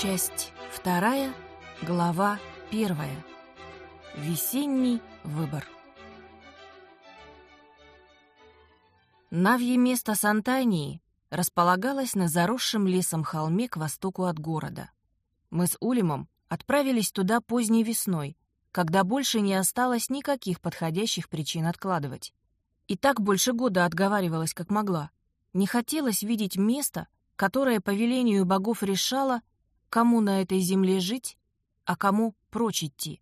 Часть вторая, глава первая. Весенний выбор. Навье место Сантании располагалось на заросшем лесом холме к востоку от города. Мы с Улимом отправились туда поздней весной, когда больше не осталось никаких подходящих причин откладывать. И так больше года отговаривалась, как могла. Не хотелось видеть место, которое по велению богов решало, кому на этой земле жить, а кому прочь идти.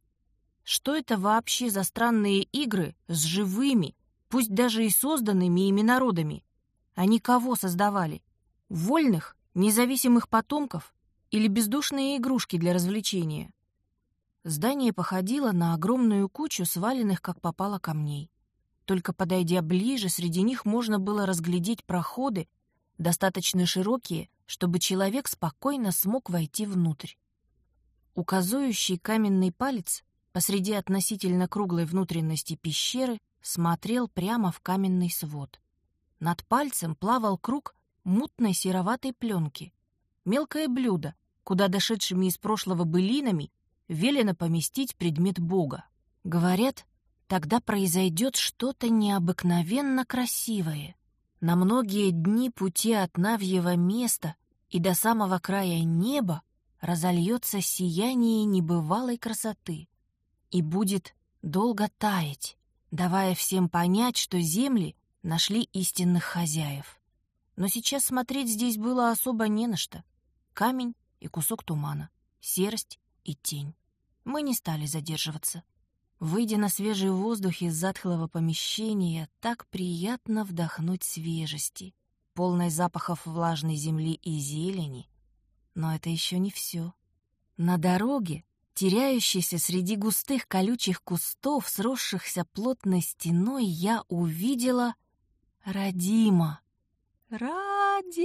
Что это вообще за странные игры с живыми, пусть даже и созданными ими народами? Они кого создавали? Вольных, независимых потомков или бездушные игрушки для развлечения? Здание походило на огромную кучу сваленных как попало камней. Только подойдя ближе, среди них можно было разглядеть проходы, достаточно широкие, чтобы человек спокойно смог войти внутрь. Указующий каменный палец посреди относительно круглой внутренности пещеры смотрел прямо в каменный свод. Над пальцем плавал круг мутной сероватой пленки. Мелкое блюдо, куда дошедшими из прошлого былинами велено поместить предмет Бога. Говорят, тогда произойдет что-то необыкновенно красивое. На многие дни пути от Навьего места и до самого края неба разольется сияние небывалой красоты и будет долго таять, давая всем понять, что земли нашли истинных хозяев. Но сейчас смотреть здесь было особо не на что. Камень и кусок тумана, серость и тень. Мы не стали задерживаться. Выйдя на свежий воздух из затхлого помещения, так приятно вдохнуть свежести, полной запахов влажной земли и зелени. Но это еще не все. На дороге, теряющейся среди густых колючих кустов, сросшихся плотной стеной, я увидела Радима. Радим!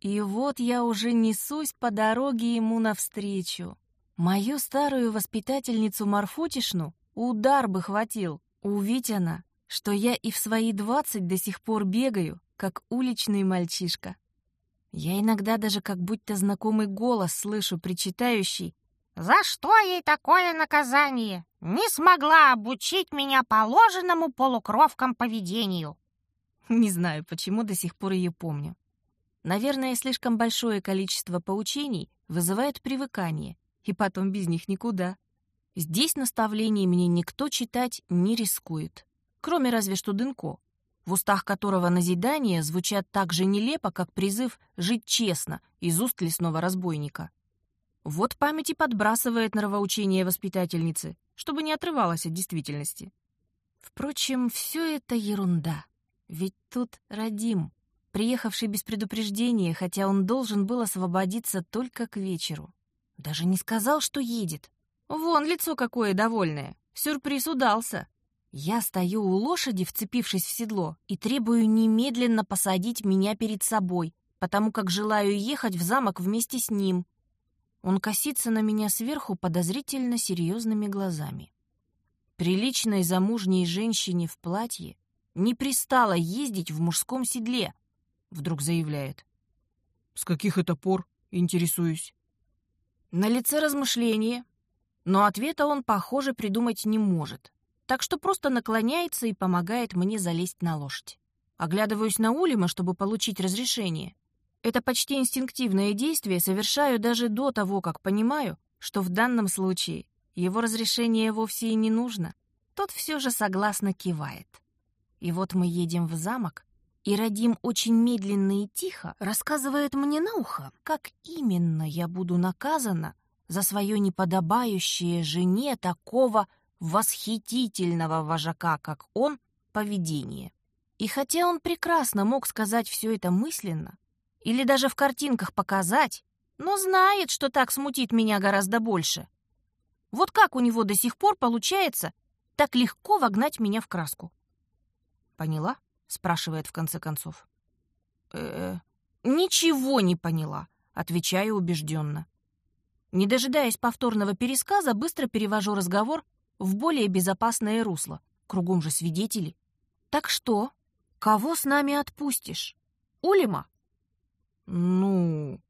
И вот я уже несусь по дороге ему навстречу. Мою старую воспитательницу Марфутишну удар бы хватил. Увидь она, что я и в свои двадцать до сих пор бегаю, как уличный мальчишка. Я иногда даже как будто знакомый голос слышу, причитающий «За что ей такое наказание? Не смогла обучить меня положенному полукровкам поведению». Не знаю, почему до сих пор ее помню. Наверное, слишком большое количество поучений вызывает привыкание, и потом без них никуда. Здесь наставлений мне никто читать не рискует, кроме разве что Дынко, в устах которого назидания звучат так же нелепо, как призыв «жить честно» из уст лесного разбойника. Вот память и подбрасывает нравоучение воспитательницы, чтобы не отрывалась от действительности. Впрочем, все это ерунда. Ведь тут Радим, приехавший без предупреждения, хотя он должен был освободиться только к вечеру. Даже не сказал, что едет. Вон лицо какое довольное. Сюрприз удался. Я стою у лошади, вцепившись в седло, и требую немедленно посадить меня перед собой, потому как желаю ехать в замок вместе с ним. Он косится на меня сверху подозрительно серьезными глазами. Приличной замужней женщине в платье не пристало ездить в мужском седле, вдруг заявляет. «С каких это пор?» — интересуюсь. На лице размышление, но ответа он, похоже, придумать не может, так что просто наклоняется и помогает мне залезть на лошадь. Оглядываюсь на Улима, чтобы получить разрешение. Это почти инстинктивное действие совершаю даже до того, как понимаю, что в данном случае его разрешение вовсе и не нужно. Тот все же согласно кивает. И вот мы едем в замок, и Радим очень медленно и тихо рассказывает мне на ухо, как именно я буду наказана за свое неподобающее жене такого восхитительного вожака, как он, поведение. И хотя он прекрасно мог сказать все это мысленно, или даже в картинках показать, но знает, что так смутит меня гораздо больше. Вот как у него до сих пор получается так легко вогнать меня в краску? Поняла? — спрашивает в конце концов. э ничего не поняла», — отвечаю убежденно. Не дожидаясь повторного пересказа, быстро перевожу разговор в более безопасное русло. Кругом же свидетели. «Так что? Кого с нами отпустишь? Улима?» «Ну...»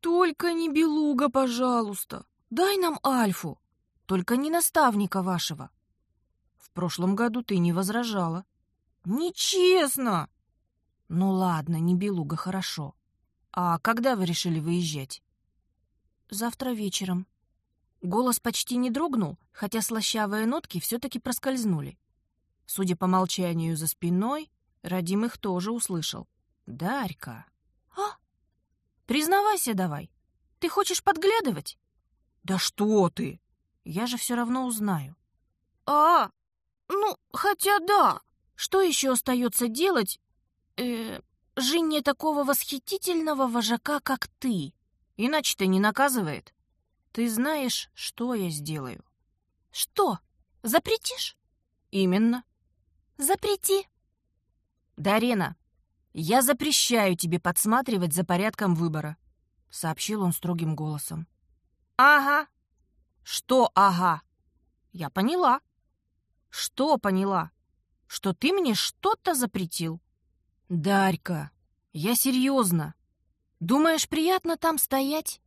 Только не белуга, пожалуйста. Дай нам Альфу. Только не наставника вашего. В прошлом году ты не возражала. Нечестно. Ну ладно, не белуга, хорошо. А когда вы решили выезжать? Завтра вечером. Голос почти не дрогнул, хотя слащавые нотки все-таки проскользнули. Судя по молчанию за спиной, Радим их тоже услышал. «Дарька!» «А? Признавайся давай. Ты хочешь подглядывать?» «Да что ты! Я же все равно узнаю». «А, ну, хотя да. Что еще остается делать, э, жене такого восхитительного вожака, как ты? Иначе-то не наказывает. Ты знаешь, что я сделаю?» «Что, запретишь?» «Именно». «Запрети». «Дарена, я запрещаю тебе подсматривать за порядком выбора», — сообщил он строгим голосом. «Ага». «Что «ага»?» «Я поняла». «Что поняла?» «Что ты мне что-то запретил». «Дарька, я серьезно. Думаешь, приятно там стоять?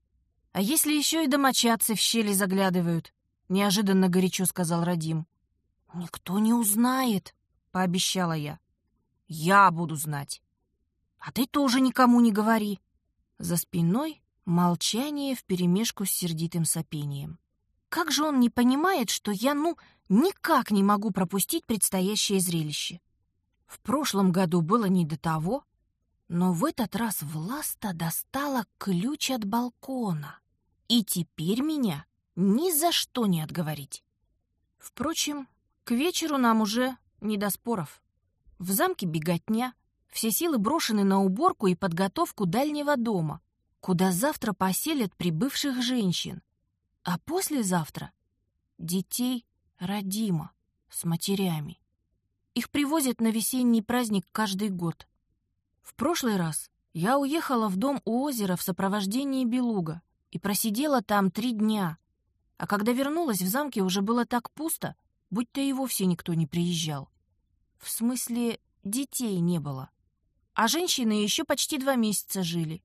А если еще и домочадцы в щели заглядывают?» Неожиданно горячо сказал Радим. «Никто не узнает», — пообещала я. «Я буду знать. А ты тоже никому не говори». За спиной молчание вперемешку с сердитым сопением. Как же он не понимает, что я, ну, никак не могу пропустить предстоящее зрелище? В прошлом году было не до того, но в этот раз Власта достала ключ от балкона. И теперь меня ни за что не отговорить. Впрочем, к вечеру нам уже не до споров. В замке беготня, все силы брошены на уборку и подготовку дальнего дома, куда завтра поселят прибывших женщин. А послезавтра — детей родима с матерями. Их привозят на весенний праздник каждый год. В прошлый раз я уехала в дом у озера в сопровождении Белуга и просидела там три дня. А когда вернулась, в замке уже было так пусто, будто и вовсе никто не приезжал. В смысле, детей не было. А женщины еще почти два месяца жили.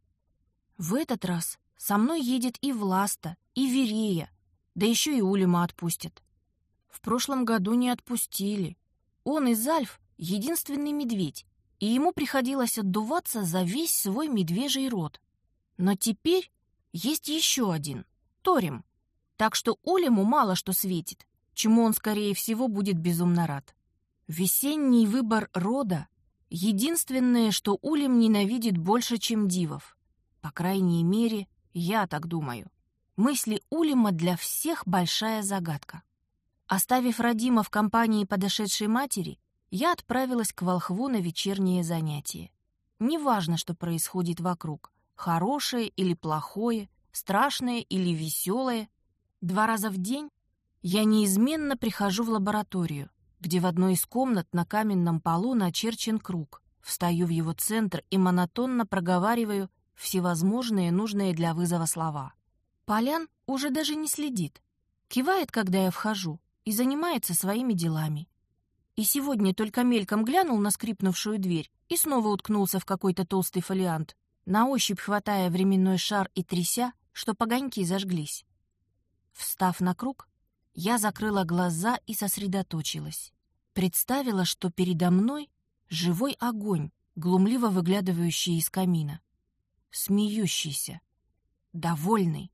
В этот раз со мной едет и Власта, и Верея, да еще и Улима отпустят. В прошлом году не отпустили. Он из Альф — единственный медведь, и ему приходилось отдуваться за весь свой медвежий род. Но теперь есть еще один — Торим. Так что Улиму мало что светит, чему он, скорее всего, будет безумно рад. Весенний выбор рода — единственное, что Улим ненавидит больше, чем дивов. По крайней мере, я так думаю. Мысли Улима для всех большая загадка. Оставив Родима в компании подошедшей матери, я отправилась к волхву на вечернее занятие. Неважно, что происходит вокруг, хорошее или плохое, страшное или веселое, два раза в день я неизменно прихожу в лабораторию, где в одной из комнат на каменном полу начерчен круг. Встаю в его центр и монотонно проговариваю всевозможные нужные для вызова слова. Полян уже даже не следит. Кивает, когда я вхожу, и занимается своими делами. И сегодня только мельком глянул на скрипнувшую дверь и снова уткнулся в какой-то толстый фолиант, на ощупь хватая временной шар и тряся, что погоньки зажглись. Встав на круг, я закрыла глаза и сосредоточилась. Представила, что передо мной живой огонь, глумливо выглядывающий из камина смеющийся, довольный,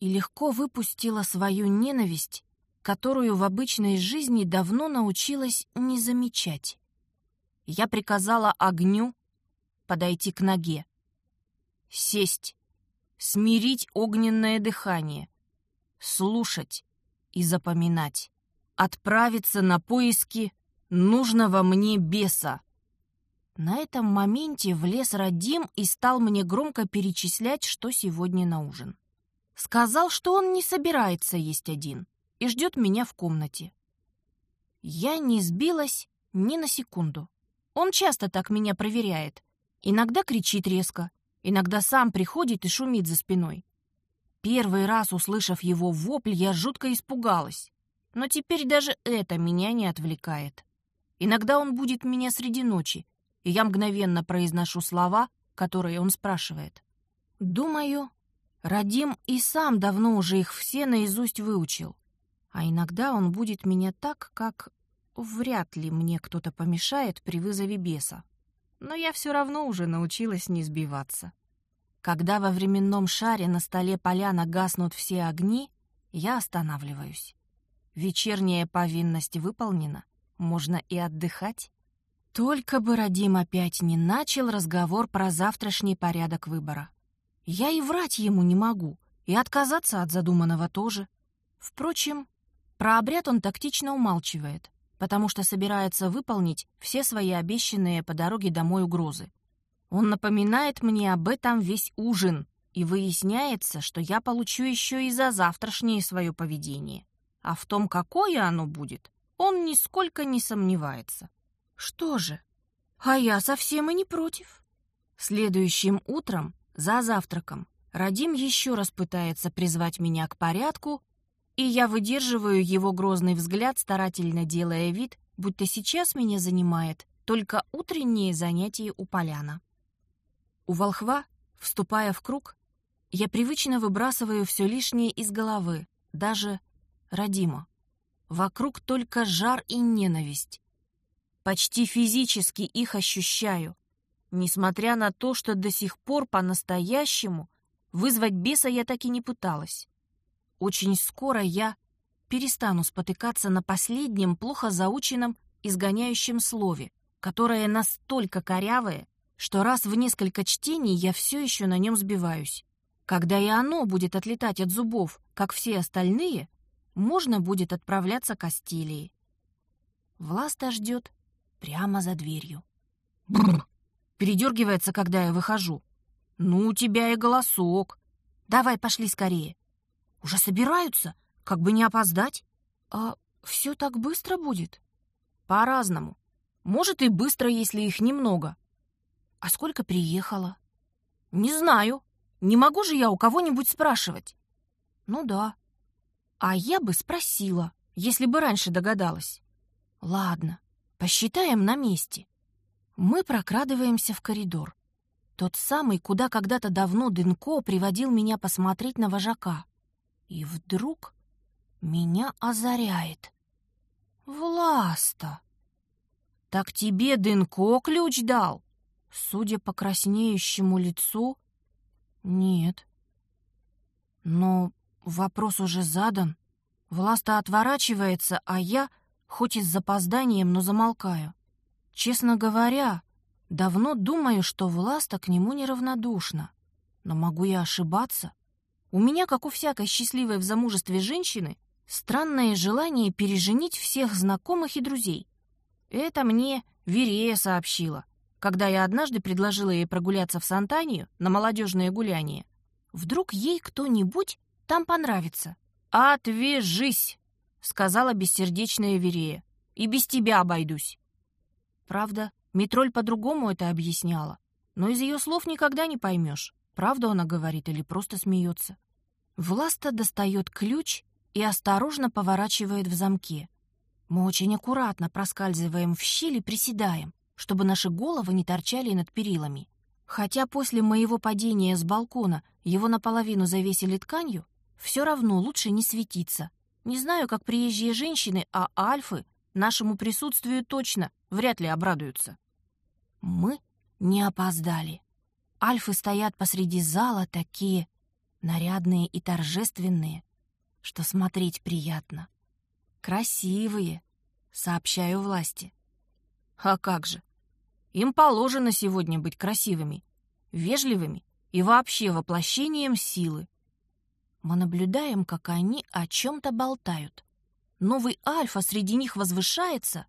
и легко выпустила свою ненависть, которую в обычной жизни давно научилась не замечать. Я приказала огню подойти к ноге, сесть, смирить огненное дыхание, слушать и запоминать, отправиться на поиски нужного мне беса. На этом моменте влез Радим и стал мне громко перечислять, что сегодня на ужин. Сказал, что он не собирается есть один и ждет меня в комнате. Я не сбилась ни на секунду. Он часто так меня проверяет. Иногда кричит резко, иногда сам приходит и шумит за спиной. Первый раз, услышав его вопль, я жутко испугалась. Но теперь даже это меня не отвлекает. Иногда он будет меня среди ночи, и я мгновенно произношу слова, которые он спрашивает. Думаю, Радим и сам давно уже их все наизусть выучил. А иногда он будет меня так, как вряд ли мне кто-то помешает при вызове беса. Но я все равно уже научилась не сбиваться. Когда во временном шаре на столе поляна гаснут все огни, я останавливаюсь. Вечерняя повинность выполнена, можно и отдыхать. Только бы Радим опять не начал разговор про завтрашний порядок выбора. Я и врать ему не могу, и отказаться от задуманного тоже. Впрочем, про обряд он тактично умалчивает, потому что собирается выполнить все свои обещанные по дороге домой угрозы. Он напоминает мне об этом весь ужин, и выясняется, что я получу еще и за завтрашнее свое поведение. А в том, какое оно будет, он нисколько не сомневается. Что же? А я совсем и не против. Следующим утром, за завтраком, Радим еще раз пытается призвать меня к порядку, и я выдерживаю его грозный взгляд, старательно делая вид, будто сейчас меня занимает только утреннее занятие у поляна. У волхва, вступая в круг, я привычно выбрасываю все лишнее из головы, даже Радима. Вокруг только жар и ненависть. Почти физически их ощущаю, несмотря на то, что до сих пор по-настоящему вызвать беса я так и не пыталась. Очень скоро я перестану спотыкаться на последнем плохо заученном изгоняющем слове, которое настолько корявое, что раз в несколько чтений я все еще на нем сбиваюсь. Когда и оно будет отлетать от зубов, как все остальные, можно будет отправляться к Астилии. Власта ждет прямо за дверью. Бррр! Передергивается, когда я выхожу. Ну, у тебя и голосок. Давай, пошли скорее. Уже собираются? Как бы не опоздать? А все так быстро будет? По-разному. Может и быстро, если их немного. А сколько приехало? Не знаю. Не могу же я у кого-нибудь спрашивать. Ну да. А я бы спросила, если бы раньше догадалась. Ладно, посчитаем на месте. Мы прокрадываемся в коридор. Тот самый, куда когда-то давно Дынко приводил меня посмотреть на вожака. И вдруг меня озаряет. Власта! Так тебе Дынко ключ дал? Судя по краснеющему лицу, нет. Но вопрос уже задан. Власта отворачивается, а я, хоть и с запозданием, но замолкаю. Честно говоря, давно думаю, что Власта к нему неравнодушна. Но могу я ошибаться? У меня, как у всякой счастливой в замужестве женщины, странное желание переженить всех знакомых и друзей. Это мне Верея сообщила когда я однажды предложила ей прогуляться в Сантанию на молодежное гуляние. Вдруг ей кто-нибудь там понравится. «Отвяжись!» — сказала бессердечная Верея. «И без тебя обойдусь». Правда, Митроль по-другому это объясняла, но из ее слов никогда не поймешь, правда она говорит или просто смеется. Власта достает ключ и осторожно поворачивает в замке. Мы очень аккуратно проскальзываем в щель и приседаем чтобы наши головы не торчали над перилами. Хотя после моего падения с балкона его наполовину завесили тканью, все равно лучше не светиться. Не знаю, как приезжие женщины, а альфы нашему присутствию точно вряд ли обрадуются. Мы не опоздали. Альфы стоят посреди зала такие нарядные и торжественные, что смотреть приятно. Красивые, сообщаю власти. А как же? Им положено сегодня быть красивыми, вежливыми и вообще воплощением силы. Мы наблюдаем, как они о чем-то болтают. Новый альфа среди них возвышается,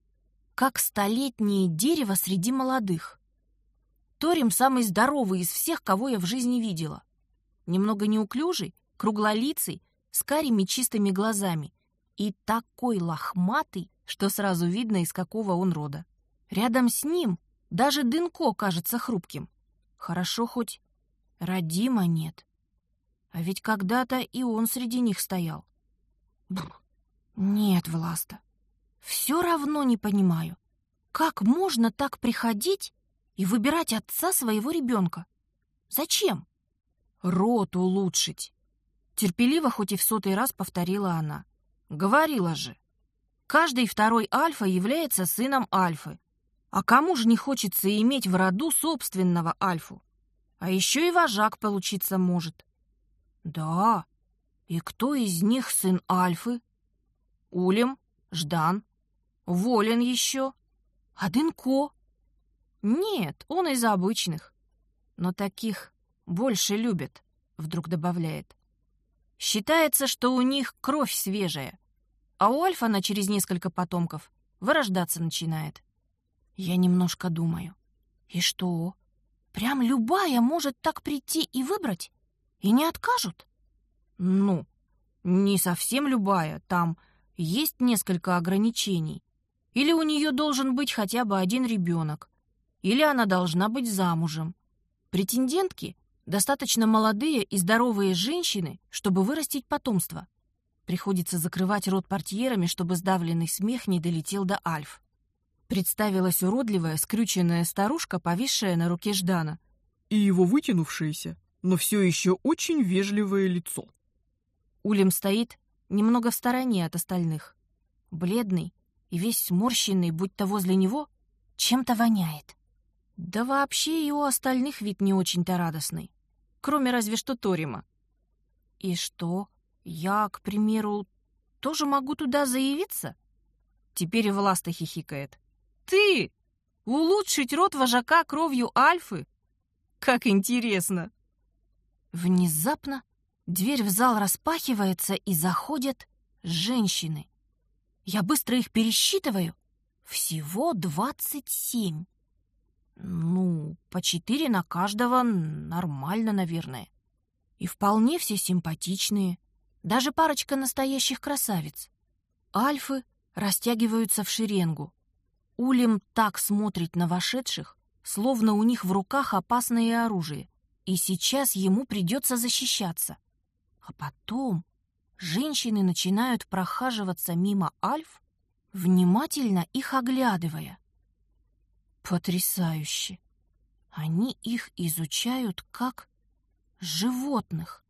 как столетнее дерево среди молодых. Торим самый здоровый из всех, кого я в жизни видела. Немного неуклюжий, круглолицый, с карими чистыми глазами и такой лохматый, что сразу видно, из какого он рода. Рядом с ним даже Дынко кажется хрупким. Хорошо хоть Радима нет. А ведь когда-то и он среди них стоял. Бррр. Нет, Власта, все равно не понимаю, как можно так приходить и выбирать отца своего ребенка? Зачем? Рот улучшить. Терпеливо, хоть и в сотый раз повторила она. Говорила же. Каждый второй альфа является сыном альфы. А кому же не хочется иметь в роду собственного альфу? А еще и вожак получиться может. Да, и кто из них сын альфы? Улем, Ждан, Волен еще, а Дынко? Нет, он из обычных. Но таких больше любят, вдруг добавляет. Считается, что у них кровь свежая, а у Альфа она через несколько потомков вырождаться начинает. Я немножко думаю. И что? Прям любая может так прийти и выбрать? И не откажут? Ну, не совсем любая, там есть несколько ограничений. Или у нее должен быть хотя бы один ребенок, или она должна быть замужем. Претендентки достаточно молодые и здоровые женщины, чтобы вырастить потомство. Приходится закрывать рот портьерами, чтобы сдавленный смех не долетел до Альф. Представилась уродливая, скрюченная старушка, повисшая на руке Ждана. И его вытянувшееся, но все еще очень вежливое лицо. Улем стоит немного в стороне от остальных. Бледный и весь сморщенный, будто возле него чем-то воняет. Да вообще и у остальных вид не очень-то радостный. Кроме разве что Торима. И что, я, к примеру, тоже могу туда заявиться? Теперь и Власта хихикает. Ты! Улучшить род вожака кровью Альфы? Как интересно! Внезапно дверь в зал распахивается, и заходят женщины. Я быстро их пересчитываю. Всего двадцать семь. Ну, по четыре на каждого нормально, наверное. И вполне все симпатичные. Даже парочка настоящих красавиц. Альфы растягиваются в шеренгу. Улем так смотрит на вошедших, словно у них в руках опасное оружие, и сейчас ему придется защищаться. А потом женщины начинают прохаживаться мимо альф, внимательно их оглядывая. Потрясающе! Они их изучают как животных.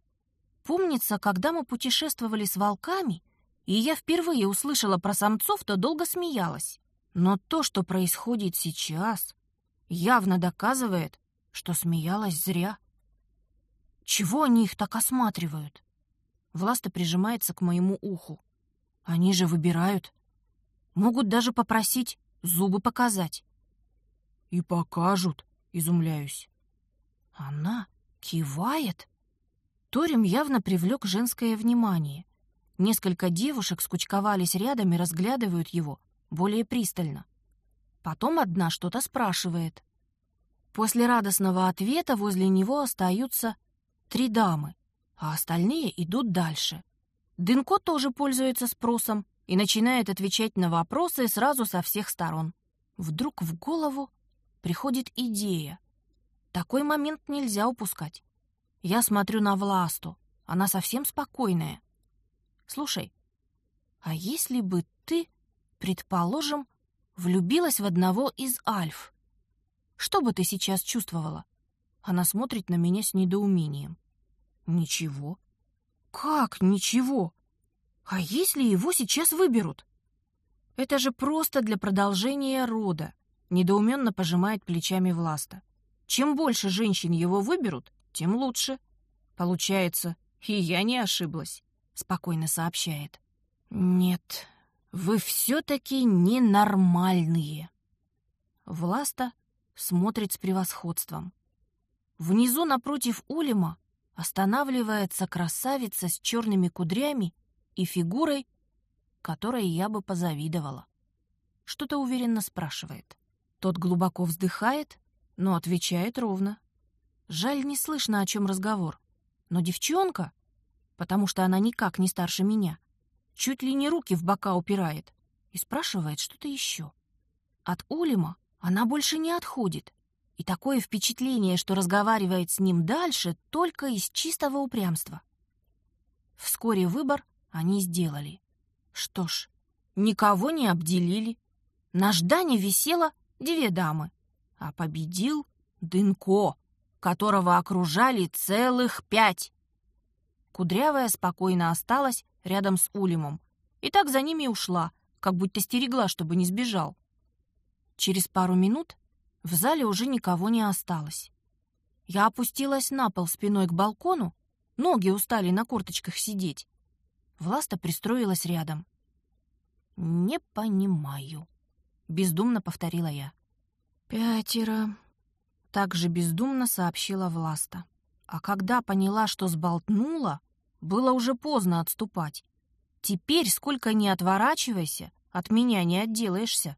Помнится, когда мы путешествовали с волками, и я впервые услышала про самцов, то долго смеялась. Но то, что происходит сейчас, явно доказывает, что смеялась зря. Чего они их так осматривают? Власта прижимается к моему уху. Они же выбирают. Могут даже попросить зубы показать. И покажут, изумляюсь. Она кивает? Торим явно привлек женское внимание. Несколько девушек скучковались рядом и разглядывают его, более пристально. Потом одна что-то спрашивает. После радостного ответа возле него остаются три дамы, а остальные идут дальше. Дынко тоже пользуется спросом и начинает отвечать на вопросы сразу со всех сторон. Вдруг в голову приходит идея. Такой момент нельзя упускать. Я смотрю на Власту, она совсем спокойная. Слушай, а если бы ты Предположим, влюбилась в одного из альф. Что бы ты сейчас чувствовала? Она смотрит на меня с недоумением. Ничего. Как ничего? А если его сейчас выберут? Это же просто для продолжения рода. Недоуменно пожимает плечами Власта. Чем больше женщин его выберут, тем лучше. Получается, и я не ошиблась, спокойно сообщает. Нет, вы все-таки ненормальные. Власта смотрит с превосходством. Внизу напротив Улима останавливается красавица с черными кудрями и фигурой, которой я бы позавидовала. Что-то уверенно спрашивает. Тот глубоко вздыхает, но отвечает ровно. Жаль, не слышно, о чем разговор. Но девчонка, потому что она никак не старше меня, чуть ли не руки в бока упирает и спрашивает что-то еще. От Улима она больше не отходит, и такое впечатление, что разговаривает с ним дальше только из чистого упрямства. Вскоре выбор они сделали. Что ж, никого не обделили. На Ждане висело две дамы, а победил Дынко. которого окружали целых пять. Кудрявая спокойно осталась рядом с Улимом и так за ними ушла, как будто стерегла, чтобы не сбежал. Через пару минут в зале уже никого не осталось. Я опустилась на пол спиной к балкону, ноги устали на корточках сидеть. Власта пристроилась рядом. «Не понимаю», — бездумно повторила я. «Пятеро», — также бездумно сообщила Власта. А когда поняла, что сболтнула, было уже поздно отступать. Теперь, сколько ни отворачивайся, от меня не отделаешься.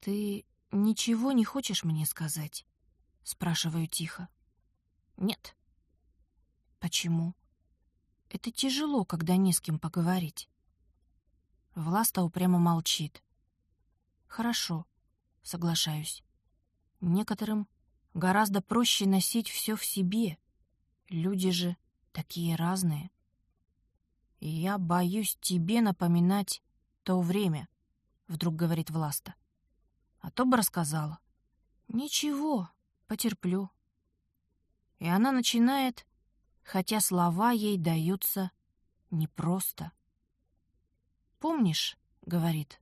Ты ничего не хочешь мне сказать? Спрашиваю тихо. Нет. Почему? Это тяжело, когда не с кем поговорить. Власта упрямо молчит. Хорошо, соглашаюсь. Некоторым гораздо проще носить все в себе. Люди же такие разные. Я боюсь тебе напоминать то время, вдруг говорит Власта. А то бы рассказала. Ничего, потерплю. И она начинает, хотя слова ей даются непросто. «Помнишь?» — говорит.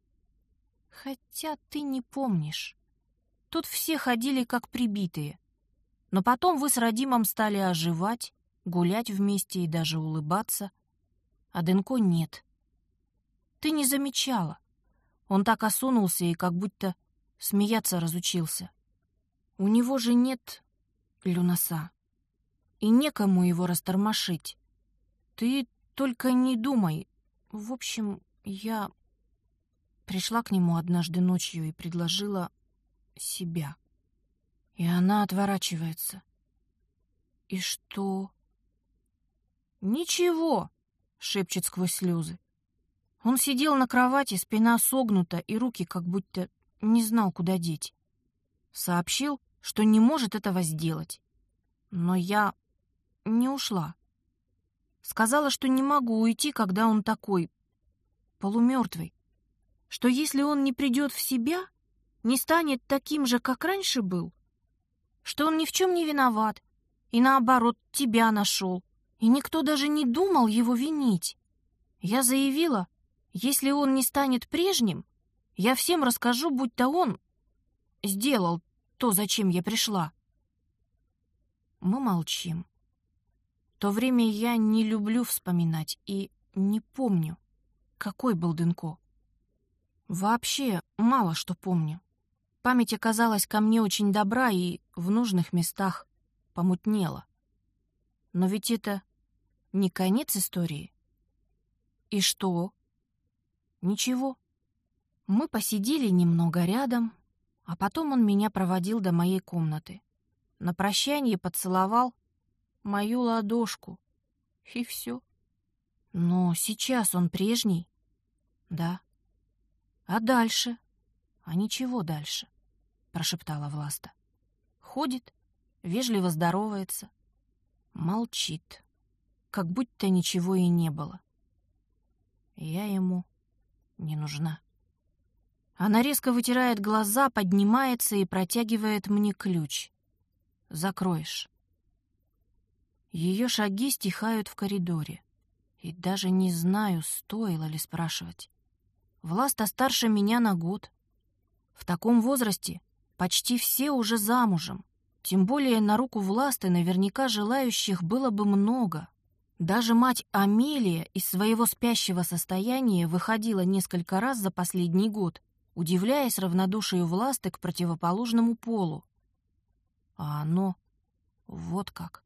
«Хотя ты не помнишь. Тут все ходили как прибитые. Но потом вы с Радимом стали оживать, гулять вместе и даже улыбаться. А Денко нет. Ты не замечала. Он так осунулся и как будто смеяться разучился. У него же нет люноса. И некому его растормошить. Ты только не думай. В общем, я пришла к нему однажды ночью и предложила себя. И она отворачивается. И что? Ничего, шепчет сквозь слезы. Он сидел на кровати, спина согнута и руки как будто не знал, куда деть. Сообщил, что не может этого сделать. Но я не ушла. Сказала, что не могу уйти, когда он такой полумертвый. Что если он не придет в себя, не станет таким же, как раньше был, что он ни в чем не виноват, и наоборот, тебя нашел, и никто даже не думал его винить. Я заявила, если он не станет прежним, я всем расскажу, будто он сделал то, зачем я пришла. Мы молчим. То время я не люблю вспоминать и не помню, какой был Дынко. Вообще мало что помню. Память оказалась ко мне очень добра и в нужных местах помутнела. Но ведь это не конец истории. И что? Ничего. Мы посидели немного рядом, а потом он меня проводил до моей комнаты. На прощание поцеловал мою ладошку. И все. Но сейчас он прежний. Да. А дальше? А ничего дальше, прошептала Власта. Ходит, вежливо здоровается, молчит, как будто ничего и не было. Я ему не нужна. Она резко вытирает глаза, поднимается и протягивает мне ключ. Закроешь. Ее шаги стихают в коридоре. И даже не знаю, стоило ли спрашивать. Власта старше меня на год. В таком возрасте почти все уже замужем. Тем более на руку Власты наверняка желающих было бы много. Даже мать Амелия из своего спящего состояния выходила несколько раз за последний год, удивляясь равнодушию Власты к противоположному полу. А оно вот как.